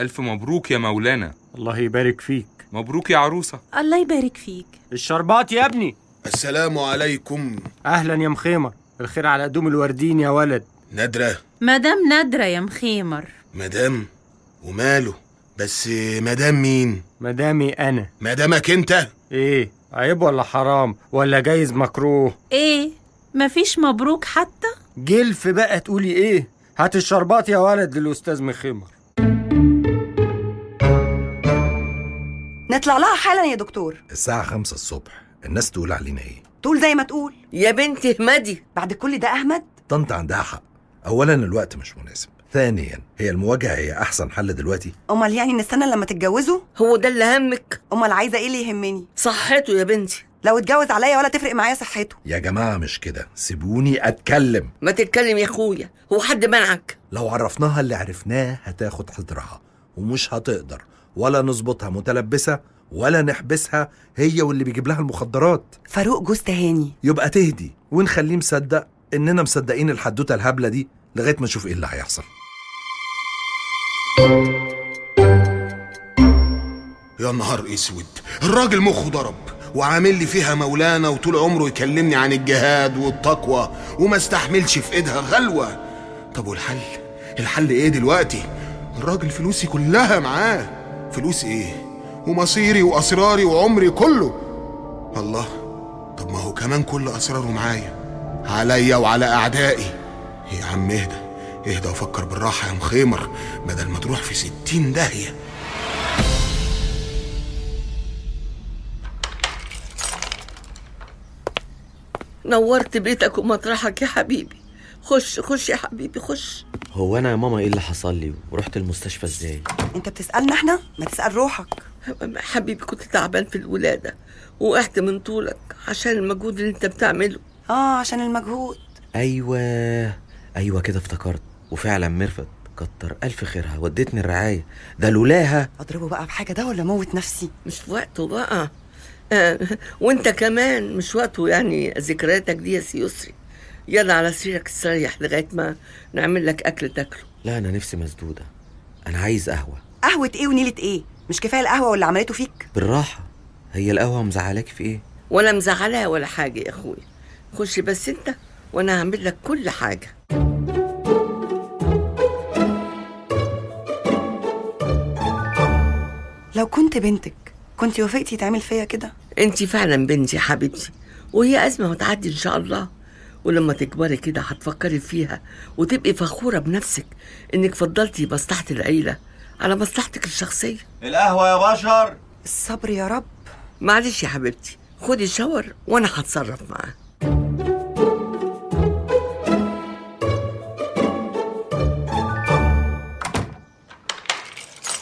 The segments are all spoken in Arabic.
ألف مبروك يا مولانا. الله يبارك فيك. مبروك يا عروسة. الله يبارك فيك. الشربات يا ابني. السلام عليكم. أهلا يا مخيمر. الخير على قدوم الوردين يا ولد. ندرة. مدام نادرة يا مخيمر. مدام وماله. بس مدام مين؟ مدامي أنا. مدامك أنت؟ إيه عيب ولا حرام؟ ولا جايز مكروه؟ إيه مفيش مبروك حتى؟ جلف بقى تقولي إيه؟ هات الشربات يا ولد للأستاذ مخيمر. نطلع لها حالا يا دكتور. الساعة خمسة الصبح الناس تقول علينا إيه؟ تقول زي ما تقول. يا بنتي اهمدي بعد كل ده احمد طنط عندها حق. اولا الوقت مش مناسب. ثانيا هي المواجهة هي أحسن حل دلوقتي؟ أمال يعني نستنى لما تتجوزوا؟ هو ده اللي همك؟ أمال عايزة إيه اللي يهمني؟ صحته يا بنتي. لو اتجوز عليا ولا تفرق معايا صحته. يا جماعة مش كده. سيبوني أتكلم. ما تتكلم يا أخويا. هو حد منعك؟ لو عرفناها اللي عرفناه هتاخد حذرها ومش هتقدر. ولا نظبطها متلبسة ولا نحبسها هي واللي بيجيب لها المخدرات. فاروق جوز تهاني. يبقى تهدي ونخليه مصدق إننا مصدقين الحدوتة الهبلة دي لغاية ما نشوف إيه اللي هيحصل. يا نهار أسود الراجل مخه ضرب وعامل لي فيها مولانا وطول عمره يكلمني عن الجهاد والتقوى وما استحملش في إيدها غلوة. طب والحل؟ الحل إيه دلوقتي؟ الراجل فلوسي كلها معاه. فلوس إيه؟ ومصيري وأسراري وعمري كله. الله طب ما هو كمان كل أسراره معايا. عليا وعلى أعدائي. يا عم اهدى. اهدى وفكر بالراحة يا مخيمر. بدل ما تروح في ستين داهية. نورت بيتك ومطرحك يا حبيبي. خش خش يا حبيبي خش. هو أنا يا ماما إيه اللي حصل لي؟ ورحت المستشفى إزاي؟ أنت بتسألنا إحنا؟ ما تسأل روحك. حبيبي كنت تعبان في الولادة. وقعت من طولك عشان المجهود اللي أنت بتعمله. آه عشان المجهود. أيوه أيوه كده افتكرت. وفعلا ميرفت كتر ألف خيرها ودتني الرعاية. ده لولاها. أضربه بقى بحاجة ده ولا موت نفسي؟ مش وقته بقى. آه وأنت كمان مش وقته يعني ذكرياتك دي يا سي يسري يلا على سريرك استريح لغاية ما نعمل لك أكل تاكله. لا أنا نفسي مسدودة. أنا عايز قهوة. قهوة إيه ونيلة إيه؟ مش كفاية القهوة واللي عملته فيك؟ بالراحة. هي القهوة مزعلاكي في إيه؟ ولا مزعلها ولا حاجة يا اخويا خش بس أنت وأنا هعمل لك كل حاجة. لو كنت بنتك كنت وافقتي تعمل فيا كده؟ انت فعلا بنتي يا حبيبتي وهي أزمة وتعدي إن شاء الله. ولما تكبري كده هتفكري فيها وتبقي فخورة بنفسك إنك فضلتي مصلحة العيلة على مصلحتك الشخصية. القهوة يا بشر. الصبر يا رب. معلش يا حبيبتي خدي shower وأنا هتصرف معاه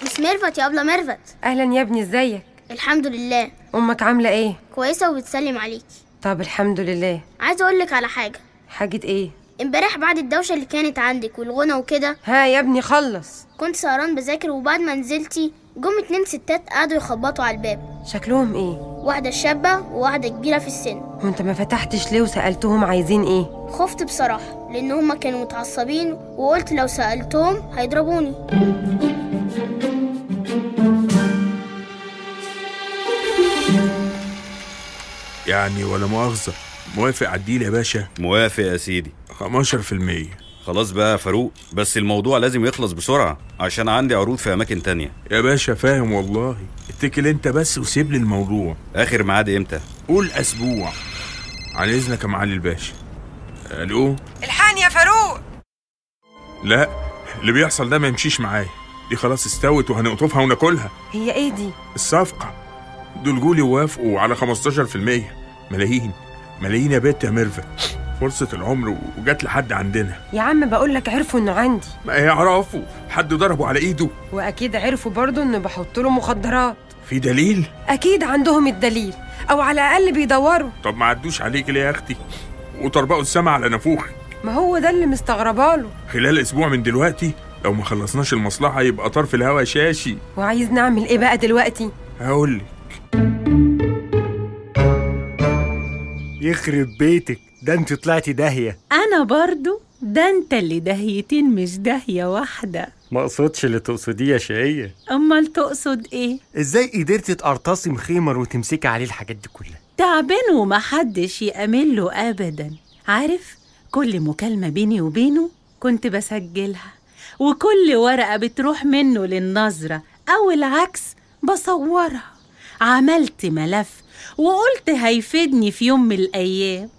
miss ميرفت يا أبلة ميرفت. أهلا يا ابني إزيك؟ الحمد لله. أمك عاملة إيه؟ كويسة وبتسلم عليكي. طب الحمد لله. عايزة أقولك على حاجة. حاجة إيه؟ امبارح بعد الدوشة اللي كانت عندك والغنى وكده ها يا ابني خلص. كنت سهران بذاكر وبعد ما نزلتي جم اتنين ستات قعدوا يخبطوا على الباب. شكلهم إيه؟ واحدة شابة وواحدة كبيرة في السن. وأنت ما فتحتش ليه وسألتهم عايزين إيه؟ خفت بصراحة لأن هما كانوا متعصبين وقلت لو سألتهم هيضربوني. يعني ولا مؤاخذة. موافق عديل يا باشا؟ موافق يا سيدي. 15% خلاص بقى يا فاروق بس الموضوع لازم يخلص بسرعة عشان عندي عروض في أماكن تانية. يا باشا فاهم والله. اتكل انت بس وسيب لي الموضوع. آخر ميعاد إمتى؟ قول أسبوع. على إذنك يا معالي الباشا. ألو؟ الحقني يا فاروق. لا اللي بيحصل ده ما يمشيش معايا. دي خلاص استوت وهنقطفها وناكلها. هي إيه دي؟ الصفقة. دول جولي وافقوا على 15% ملايين. ملايين يا بنت يا ميرفت. فرصة العمر وجات لحد عندنا. يا عم بقول لك عرفوا انه عندي. ما يعرفوا حد ضربه على ايده. وأكيد عرفوا برضه اني بحط له مخدرات. في دليل؟ أكيد عندهم الدليل. أو على الأقل بيدوروا. طب ما عدوش عليك ليه يا أختي؟ وطربقوا السما على نافوخي ما هو ده اللي مستغرباله خلال أسبوع من دلوقتي لو ما خلصناش المصلحة يبقى طرف الهوا شاشي. وعايز نعمل إيه بقى دلوقتي؟ هقول يخرب بيتك. ده انت طلعتي داهية. أنا برضو. ده أنت اللي دهيتين مش داهية واحدة. ما أقصدش اللي تقصديه يا شقية. أمال تقصد إيه؟ إزاي قدرتي تقرطصي مخيمر وتمسكي عليه الحاجات دي كلها؟ تعبان ومحدش يأمن له أبدا. عارف كل مكالمة بيني وبينه كنت بسجلها. وكل ورقة بتروح منه للنظرة أو العكس بصورها. عملت ملف وقلت هيفيدني في يوم من الأيام.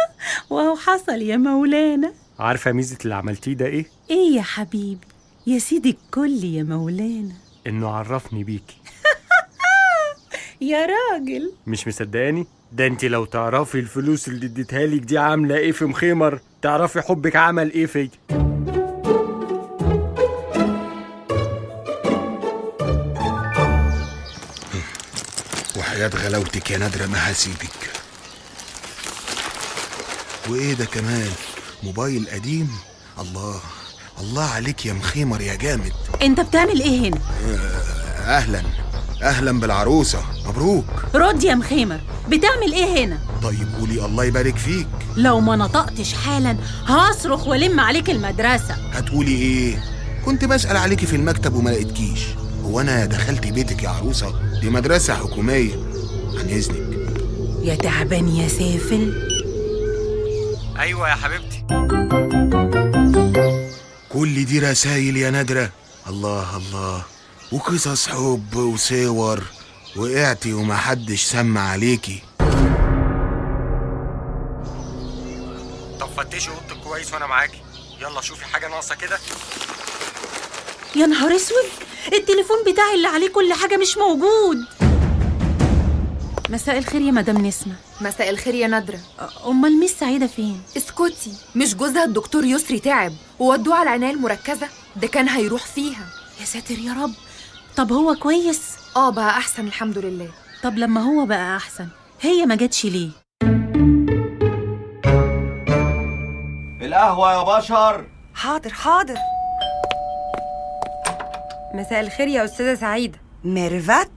وهو حصل يا مولانا. عارفة ميزة اللي عملتيه ده إيه؟ إيه يا حبيبي؟ يا سيدي الكل يا مولانا. إنه عرفني بيكي. يا راجل. مش مصدقاني؟ ده انت لو تعرفي الفلوس اللي اديتها لك دي عاملة إيه في مخيمر تعرفي حبك عمل إيه فيا. وحياة غلاوتك يا نادرة ما هسيبك. وإيه ده كمان؟ موبايل قديم؟ الله الله عليك يا مخيمر يا جامد. أنت بتعمل إيه هنا؟ أهلا أهلا بالعروسة. مبروك. رد يا مخيمر بتعمل إيه هنا؟ طيب قولي الله يبارك فيك. لو ما نطقتش حالا هصرخ والم عليك المدرسة. هتقولي إيه؟ كنت بسأل عليكي في المكتب وما لقيتكيش. هو أنا دخلت بيتك يا عروسة؟ دي مدرسة حكومية. عن إذنك. يا تعبان يا سافل. أيوه يا حبيبتي. كل دي رسايل يا نادرة الله الله. وقصص حب وصور. وقعتي ومحدش سمع عليكي. طب فتشي أوضتك كويس وأنا معاكي. يلا شوفي حاجة ناقصة كده. يا نهار أسود! التليفون بتاعي اللي عليه كل حاجة مش موجود. مساء الخير يا مدام نسمة. مساء الخير يا نادرة. أمال ميس سعيدة فين؟ اسكتي مش جوزها الدكتور يسري تعب وودوه على العناية المركزة ده كان هيروح فيها. يا ساتر يا رب. طب هو كويس؟ آه بقى أحسن الحمد لله. طب لما هو بقى أحسن هي ما جاتش ليه؟ القهوة يا بشر. حاضر حاضر. مساء الخير يا أستاذة سعيدة. ميرفت؟